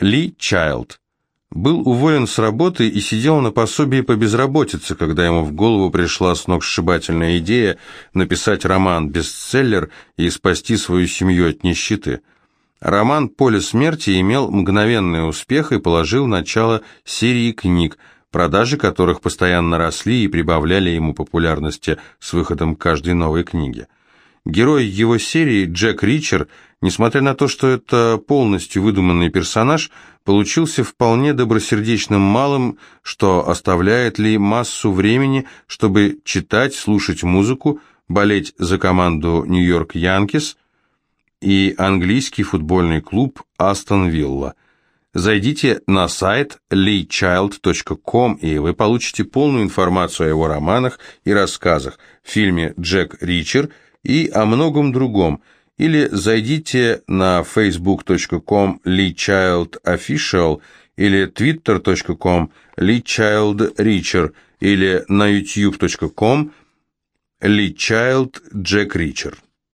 Ли Чайлд. Был уволен с работы и сидел на пособии по безработице, когда ему в голову пришла сногсшибательная идея написать роман-бестселлер и спасти свою семью от нищеты. Роман «Поле смерти» имел мгновенный успех и положил начало серии книг, продажи которых постоянно росли и прибавляли ему популярности с выходом каждой новой книги. Герой его серии, Джек Ричер, несмотря на то, что это полностью выдуманный персонаж, получился вполне добросердечным малым, что оставляет Ли массу времени, чтобы читать, слушать музыку, болеть за команду Нью-Йорк Янкис и английский футбольный клуб Астон Вилла. Зайдите на сайт leechild.com, и вы получите полную информацию о его романах и рассказах, фильме «Джек Ричер» и о многом другом, или зайдите на facebook.com leechildofficial или twitter.com leechildricher или на youtube.com leechildjackriccher.